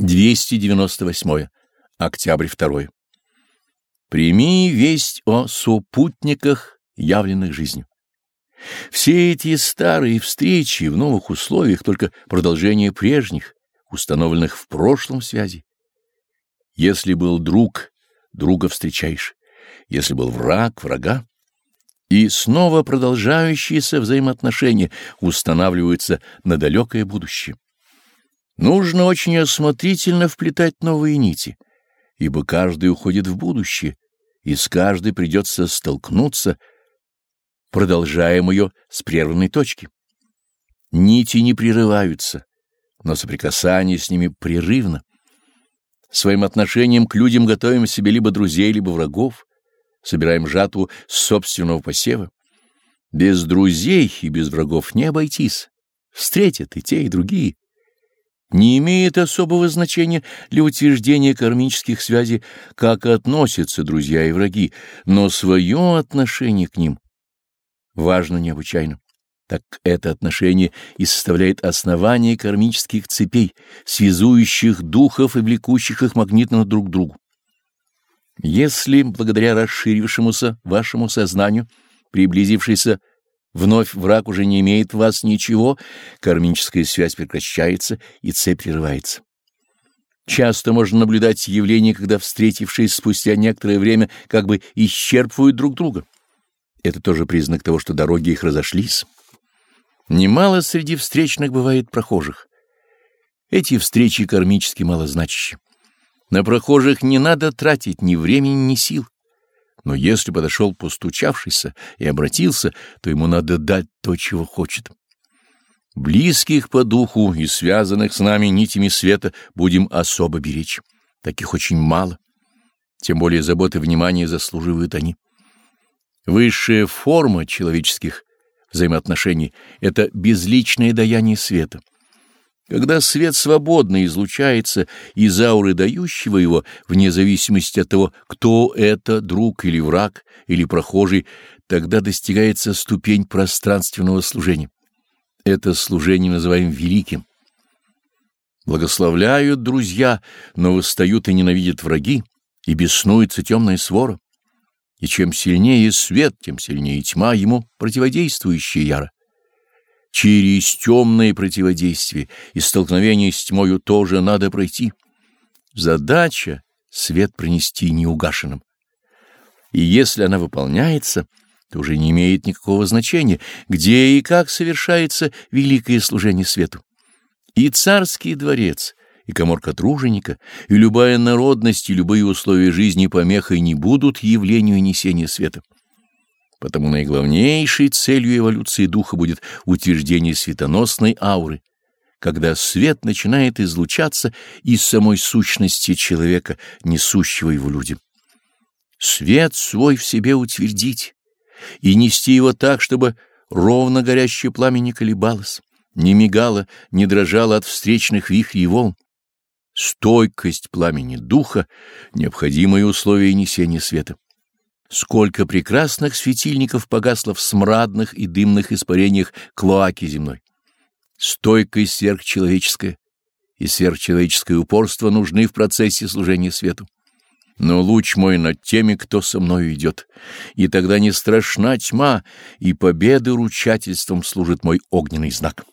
298. Октябрь 2. Прими весть о сопутниках, явленных жизнью. Все эти старые встречи в новых условиях только продолжение прежних, установленных в прошлом связи. Если был друг, друга встречаешь, если был враг, врага. И снова продолжающиеся взаимоотношения устанавливаются на далекое будущее. Нужно очень осмотрительно вплетать новые нити, ибо каждый уходит в будущее, и с каждой придется столкнуться, продолжаем ее с прерванной точки. Нити не прерываются, но соприкасание с ними прерывно. Своим отношением к людям готовим себе либо друзей, либо врагов, собираем жатву собственного посева. Без друзей и без врагов не обойтись, встретят и те, и другие не имеет особого значения для утверждения кармических связей, как относятся друзья и враги, но свое отношение к ним важно необычайно, так это отношение и составляет основание кармических цепей, связующих духов и влекущих их магнитно друг к другу. Если, благодаря расширившемуся вашему сознанию, приблизившийся Вновь враг уже не имеет в вас ничего, кармическая связь прекращается и цепь прерывается. Часто можно наблюдать явление, когда встретившись спустя некоторое время как бы исчерпывают друг друга. Это тоже признак того, что дороги их разошлись. Немало среди встречных бывает прохожих. Эти встречи кармически малозначащие. На прохожих не надо тратить ни времени, ни сил. Но если подошел постучавшийся и обратился, то ему надо дать то, чего хочет. Близких по духу и связанных с нами нитями света будем особо беречь. Таких очень мало. Тем более заботы и внимания заслуживают они. Высшая форма человеческих взаимоотношений — это безличное даяние света. Когда свет свободно излучается из ауры дающего его, вне зависимости от того, кто это, друг или враг, или прохожий, тогда достигается ступень пространственного служения. Это служение называем великим. Благословляют друзья, но восстают и ненавидят враги, и беснуется темная свора. И чем сильнее свет, тем сильнее тьма ему противодействующая яро. Через темное противодействие и столкновение с тьмою тоже надо пройти. Задача — свет принести неугашенным. И если она выполняется, то уже не имеет никакого значения, где и как совершается великое служение свету. И царский дворец, и коморка труженика, и любая народность, и любые условия жизни помехой не будут явлению несения света. Потому наиглавнейшей целью эволюции духа будет утверждение светоносной ауры, когда свет начинает излучаться из самой сущности человека, несущего его людям. Свет свой в себе утвердить и нести его так, чтобы ровно горящее пламя не колебалось, не мигало, не дрожало от встречных вихрей и волн. Стойкость пламени духа — необходимое условие несения света. Сколько прекрасных светильников погасло в смрадных и дымных испарениях клоаки земной. Стойкое сверхчеловеческое и сверхчеловеческое упорство нужны в процессе служения свету. Но луч мой над теми, кто со мною идет, и тогда не страшна тьма, и победы ручательством служит мой огненный знак.